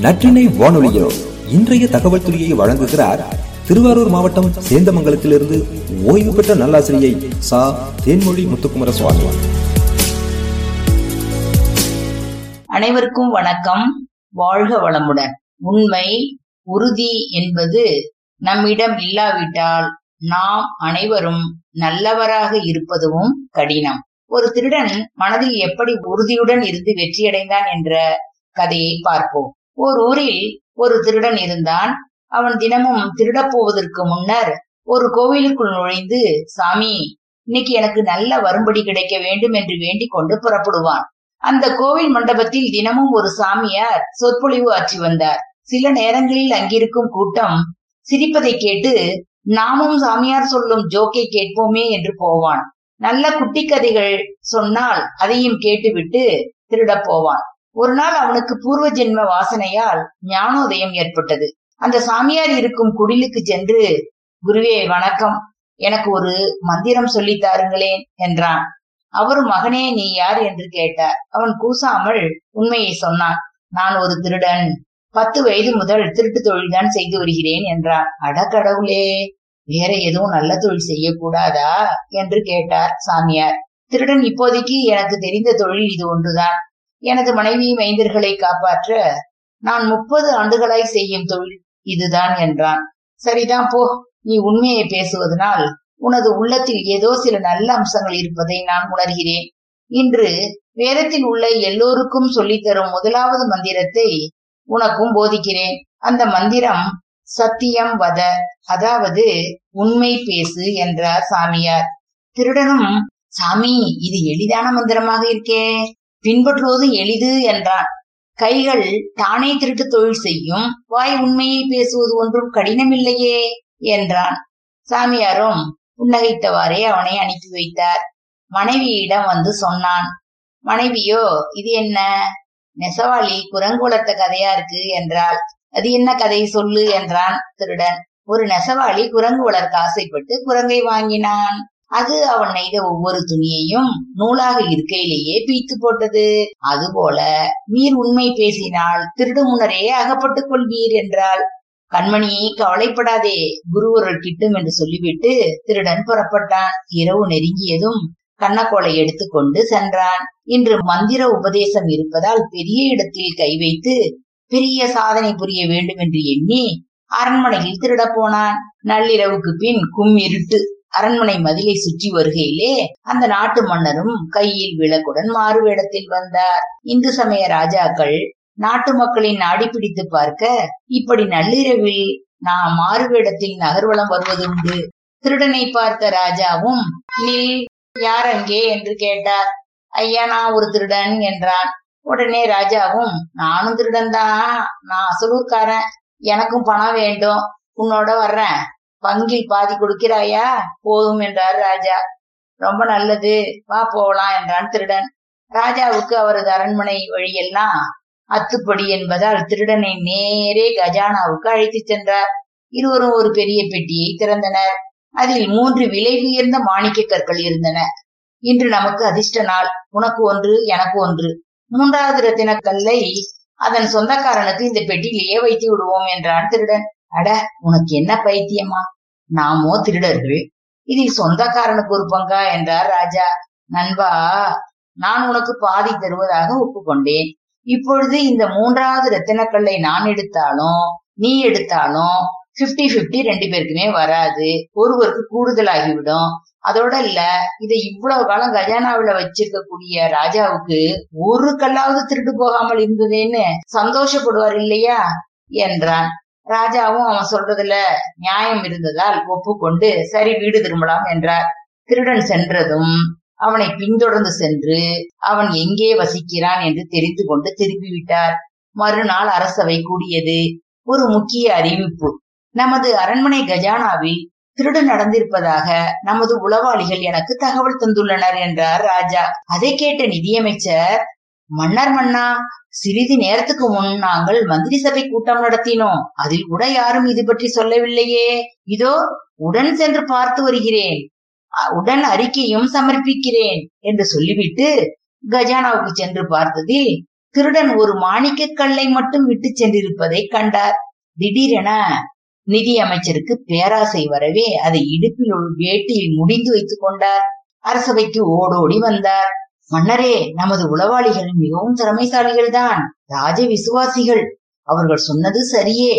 நற்றினை வானொலியோ இன்றைய தகவல் துறையை வழங்குகிறார் திருவாரூர் மாவட்டம் சேந்தமங்கலத்திலிருந்து ஓய்வு பெற்ற நல்லாசிரியை சா. தேன்மொழி முத்துக்குமர சுவாமி அனைவருக்கும் வணக்கம். வாழ்க வளமுடன். உண்மை உறுதி என்பது நம்மிடம் இல்லாவிட்டால் நாம் அனைவரும் நல்லவராக இருப்பதும் கடினம். ஒரு திருடன் மனதில் எப்படி உறுதியுடன் இருந்து வெற்றியடைந்தான் என்ற கதையை பார்ப்போம். ஓர் ஊரில் ஒரு திருடன் இருந்தான். அவன் தினமும் திருடப் போவதற்கு முன்னர் ஒரு கோவிலுக்குள் நுழைந்து சாமி இன்னைக்கு எனக்கு நல்ல வரும்படி கிடைக்க வேண்டும் என்று வேண்டிக் கொண்டு புறப்படுவான். அந்த கோவில் மண்டபத்தில் தினமும் ஒரு சாமியார் சொற்பொழிவு ஆற்றி வந்தார். சில நேரங்களில் அங்கிருக்கும் கூட்டம் சிரிப்பதை கேட்டு நாமும் சாமியார் சொல்லும் ஜோக்கை கேட்போமே என்று போவான். நல்ல குட்டி கதைகள் சொன்னால் அதையும் கேட்டுவிட்டு திருடப் போவான். ஒரு நாள் அவனுக்கு பூர்வ ஜென்ம வாசனையால் ஞானோதயம் ஏற்பட்டது. அந்த சாமியார் இருக்கும் குடிலுக்கு சென்று குருவே வணக்கம். எனக்கு ஒரு மந்திரம் சொல்லி தாருங்களேன் என்றான். அவரும் மகனே நீ யார்? என்று கேட்டார். அவன் கூசாமல் உண்மையை சொன்னான். நான் ஒரு திருடன். பத்து வயது முதல் திருட்டு தொழில்தான் செய்து வருகிறேன் என்றான். அடக்கடவுளே வேற எதுவும் நல்ல தொழில் செய்யக்கூடாதா? என்று கேட்டார் சாமியார். திருடன் இப்போதைக்கு எனக்கு தெரிந்த தொழில் இது ஒன்றுதான். எனது மனைவி மைந்தர்களை காப்பாற்ற நான் முப்பது ஆண்டுகளாய் செய்யும் தொழில் இதுதான் என்றான். சரிதான் போ. நீ உண்மையை பேசுவதனால் உனது உள்ளத்தில் ஏதோ சில நல்ல அம்சங்கள் இருப்பதை நான் உணர்கிறேன். இன்று வேதத்தில் உள்ள எல்லோருக்கும் சொல்லித்தரும் முதலாவது மந்திரத்தை உனக்கும் போதிக்கிறேன். அந்த மந்திரம் சத்தியம் வத அதாவது உண்மை பேசு என்றார் சாமியார். திருடனும் சாமி இது எளிதான மந்திரமாக இருக்கே. பின்பற்றுவது எளிது என்றான். கைகள் தானே திருட்டு தொழில் செய்யும் வாய் உண்மையை பேசுவது ஒன்றும் கடினமில்லையே என்றான். சாமியாரும் புன்னகைத்தவாறே அவனை அனுப்பி வைத்தார். மனைவியிடம் வந்து சொன்னான் மனைவியோ இது என்ன? நெசவாளி குரங்கு வளர்த்த கதையா இருக்கு? என்றாள். அது என்ன கதை? சொல்லு என்றான் திருடன். ஒரு நெசவாளி குரங்கு வளர்க்க ஆசைப்பட்டு குரங்கை வாங்கினான். அது அவன் நெய்த ஒவ்வொரு துணியையும் நூலாக இருக்கையிலேயே பீத்து போட்டது. அதுபோல நீர் உண்மை பேசினால் திருடு முன்னரே அகப்பட்டுக் கொள்வீர் என்றாள். கண்மணி கவலைப்படாதே குருவருள் கிட்டும் என்று சொல்லிவிட்டு திருடன் புறப்பட்டான். இரவு நெருங்கியதும் கண்ணக்கோளை எடுத்துக்கொண்டு சென்றான். இன்று மந்திர உபதேசம் இருப்பதால் பெரிய இடத்தில் கை வைத்து பெரிய சாதனை புரிய வேண்டும் என்று எண்ணி அரண்மனையில் திருட போனான். நள்ளிரவுக்கு பின் கும் இருட்டு அரண்மனை மதிலை சுற்றி வருகையிலே அந்த நாட்டு மன்னரும் கையில் விளக்குடன் மாறுவேடத்தில் வந்தார். இந்து சமய ராஜாக்கள் நாட்டு மக்களின் நாடி பிடித்து பார்க்க இப்படி நள்ளிரவில் நான் மாறுவேடத்தில் நகர்வலம் வருவதுண்டு திருடனை பார்த்த ராஜாவும் நில் யார் அங்கே? என்று கேட்டார். ஐயா நான் ஒரு திருடன் என்றான். உடனே ராஜாவும் நானும் திருடன் தான் நான் அசலூர்காரன். எனக்கும் பணம் வேண்டும். உன்னோட வர்றேன். பங்கில் பாதி கொடுக்கிறாயா? போதும் என்றார் ராஜா. ரொம்ப நல்லது. வா போகலாம் என்றான் திருடன். ராஜாவுக்கு அவரது அரண்மனை வழியெல்லாம் அத்துப்படி என்பதால் திருடனை நேரே கஜானாவுக்கு அழைத்து சென்றார். இருவரும் ஒரு பெரிய பெட்டியை திறந்தனர். அதில் மூன்று விலை உயர்ந்த மாணிக்க கற்கள் இருந்தன. இன்று நமக்கு அதிர்ஷ்ட நாள். உனக்கு ஒன்று எனக்கு ஒன்று. மூன்றாவது ரத்தின கல்லை அதன் சொந்தக்காரனுக்கு இந்த பெட்டியிலேயே வைத்து விடுவோம் என்றான் திருடன். அட உனக்கு என்ன பைத்தியமா? நாமோ திருடர்கள். இதில் சொந்தக்காரனுக்கு ஒரு பங்கா என்றார் ராஜா. நண்பா நான் உனக்கு பாதி தருவதாக ஒப்புக்கொண்டேன். இப்பொழுது இந்த மூன்றாவது ரத்தினக்கல்லை நான் எடுத்தாலும் நீ எடுத்தாலும் பிப்டி பிப்டி ரெண்டு பேருக்குமே வராது. ஒருவருக்கு கூடுதலாகிவிடும். அதோட இல்ல இதை இவ்வளவு காலம் கஜானாவில வச்சிருக்கக்கூடிய ராஜாவுக்கு ஒரு கல்லாவது திருட்டு போகாமல் இருந்ததேன்னு சந்தோஷப்படுவார் இல்லையா? என்றான். ராஜாவும் அவன் சொல்றதுல நியாயம் இருந்ததால் ஒப்புக்கொண்டு சரி வீடு திரும்பலாம் என்றார். திருடன் சென்றதும் அவனை பின்தொடர்ந்து சென்று அவன் எங்கே வசிக்கிறான் என்று தெரிந்து கொண்டு திரும்பிவிட்டார் மறுநாள் அரசவை கூடியது. ஒரு முக்கிய அறிவிப்பு. நமது அரண்மனை கஜானாவில் திருடு நடந்திருப்பதாக நமது உளவாளிகள் எனக்கு தகவல் தந்துள்ளனர் என்றார் ராஜா. அதை கேட்ட நிதியமைச்சர் மன்னர் மன்னா சிறிது நேரத்துக்கு முன் நாங்கள் மந்திரி சபை கூட்டம் நடத்தினோம். அதில் கூட யாரும் இது பற்றி சொல்லவில்லையே. இதோ உடன் சென்று பார்த்து வருகிறேன். உடன் அறிக்கையும் சமர்ப்பிக்கிறேன் என்று சொல்லிவிட்டு கஜானாவுக்கு சென்று பார்த்ததில் திருடன் ஒரு மாணிக்க கல்லை மட்டும் விட்டு சென்றிருப்பதை கண்டார். திடீரென நிதி அமைச்சருக்கு பேராசை வரவே அதை இடுப்பில் ஒரு வேட்டியில் முடிந்து வைத்துக் கொண்டார். அரசவைக்கு ஓடோடி வந்தார். மன்னரே நமது உளவாளிகள் மிகவும் திறமைசாலிகள் தான் ராஜ விசுவாசிகள் அவர்கள் சொன்னது சரியே.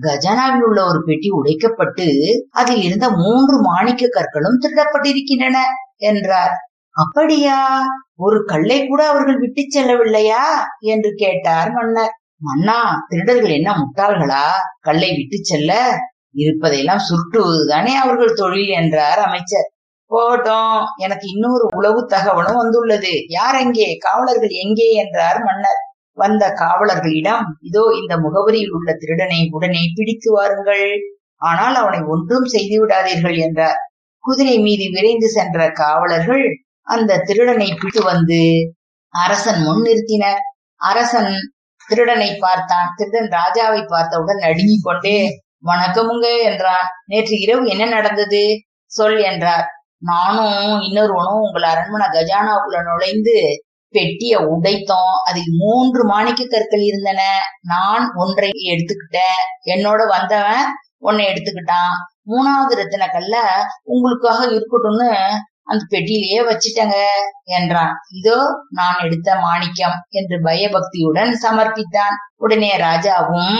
கஜானாவில் உள்ள ஒரு பெட்டி உடைக்கப்பட்டு அதில் இருந்த மூன்று மாணிக்க கற்களும் திருடப்பட்டிருக்கின்றன என்றார். அப்படியா? ஒரு கல்லை கூட அவர்கள் விட்டு செல்லவில்லையா? என்று கேட்டார் மன்னர். மன்னா திருடர்கள் என்ன முட்டாள்களா? கல்லை விட்டு செல்ல? இருப்பதையெல்லாம் சுருட்டுவதுதானே அவர்கள் தொழில் என்றார் அமைச்சர். போட்டோம் எனக்கு இன்னொரு உளவு தகவலும் வந்துள்ளது. யார் எங்கே காவலர்கள் எங்கே? என்றார் மன்னர். வந்த காவலர்களிடம் இதோ இந்த முகவரியில் உள்ள திருடனை உடனே பிடித்து வாருங்கள். ஆனால் அவனை ஒன்றும் செய்து விடாதீர்கள் என்றார். குதிரை மீது விரைந்து சென்ற காவலர்கள் அந்த திருடனை பிடித்து வந்து அரசன் முன் நிறுத்தினர். அரசன் திருடனை பார்த்தான். திருடன் ராஜாவை பார்த்தவுடன் நடுங்கிக் கொண்டே வணக்கமுங்க என்றான். நேற்று இரவு என்ன நடந்தது? சொல் என்றார். நானும் இன்னொருவனும் உங்கள் அரண்மனை கஜானாவுக்குள்ள நுழைந்து பெட்டிய உடைத்தோம். அதில் மூன்று மாணிக்க கற்கள் இருந்தன. நான் ஒன்றை எடுத்துக்கிட்டேன். என்னோட வந்தவன் உன்னை எடுத்துக்கிட்டான். மூணாவது ரத்தின கல்ல உங்களுக்காக இருக்கட்டும்னு அந்த பெட்டியிலேயே வச்சிட்டங்க என்றான். இதோ நான் எடுத்த மாணிக்கம் என்று பயபக்தியுடன் சமர்ப்பித்தான். உடனே ராஜாவும்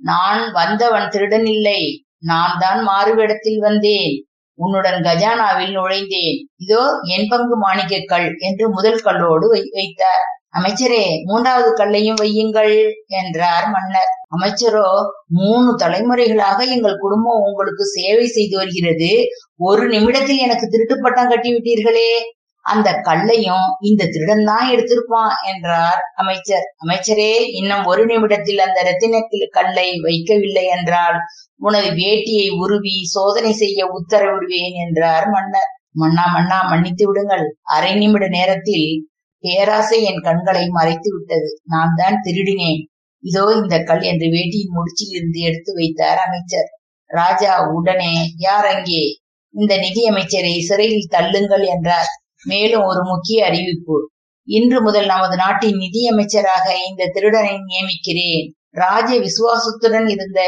நான் வந்தவன் திருடன் இல்லை. நான் தான் மாறுவிடத்தில் வந்தேன். உன்னுடன் கஜானாவில் நுழைந்தேன். இதோ என் பங்கு மாணிக்கக்கல் என்று முதல் கல்லோடு வை- வைத்தார். அமைச்சரே மூன்றாவது கல்லையும் வையுங்கள் என்றார் மன்னர். அமைச்சரோ மூணு தலைமுறைகளாக எங்கள் குடும்பம் உங்களுக்கு சேவை செய்து வருகிறது. ஒரு நிமிடத்தில் எனக்கு திருட்டு பட்டம் கட்டி விட்டீர்களே அந்த கல்லையும் இந்த திருடன் தான் எடுத்திருப்பான் என்றார் அமைச்சர். அமைச்சரே இன்னும் ஒரு நிமிடத்தில் அந்த ரத்தினத்தில் கல்லை வைக்கவில்லை என்றால் உனது வேட்டியை உருவி சோதனை செய்ய உத்தரவிடுவேன் என்றார் மன்னர். மன்னா மன்னா மன்னித்து விடுங்கள். அரை நிமிட நேரத்தில் பேராசை என் கண்களை மறைத்து விட்டது. நான் தான் திருடினேன். இதோ இந்த கல் என்று வேட்டியின் முடிச்சில் இருந்து எடுத்து வைத்தார் அமைச்சர். ராஜா உடனே யார் அங்கே? இந்த நிதி அமைச்சரை சிறையில் தள்ளுங்கள் என்றார். மேலும் ஒரு முக்கிய அறிவிப்பு. இன்று முதல் நமது நாட்டின் நிதியமைச்சராக இந்த திருடனை நியமிக்கிறேன். ராஜ விசுவாசத்துடன் இருந்த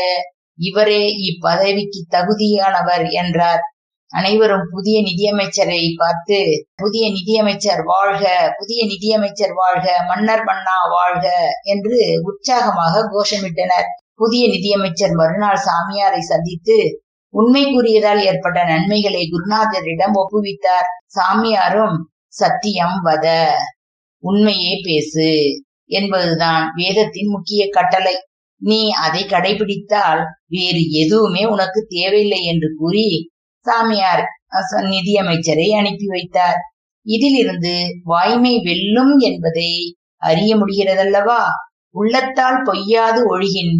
இவரே இப்பதவிக்கு தகுதியானவர் என்றார். அனைவரும் புதிய நிதியமைச்சரை பார்த்து புதிய நிதியமைச்சர் வாழ்க புதிய நிதியமைச்சர் வாழ்க மன்னர் மன்னா வாழ்க என்று உற்சாகமாக கோஷமிட்டனர். புதிய நிதியமைச்சர் மறுநாள் சாமியாரை சந்தித்து உண்மை கூறியதால் ஏற்பட்ட நன்மைகளை குருநாதரிடம் ஒப்புவித்தார். சாமியாரும் சத்தியம் வத உண்மையே பேசு என்பதுதான் வேதத்தின் முக்கிய கட்டளை. நீ அதை கடைபிடித்தால் வேறு எதுவுமே உனக்கு தேவையில்லை என்று கூறி சாமியார் நிதியமைச்சரை அனுப்பி வைத்தார். இதிலிருந்து வாய்மை வெல்லும் என்பதை அறிய முடிகிறதல்லவா? உள்ளத்தால் பொய்யாது ஒழுகின்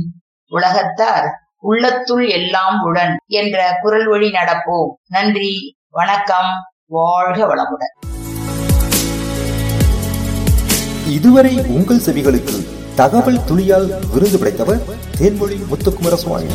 உலகத்தார் உள்ளத்துள் எல்லாம் உடன் என்ற குரல் வழி நடப்போம் நன்றி வணக்கம் வாழ்க வளமுடன். இதுவரை உங்கள் செவிகளுக்கு தகவல் துளியால் விருது பிடித்தவர் தேன்மொழி முத்துக்குமார சுவாமி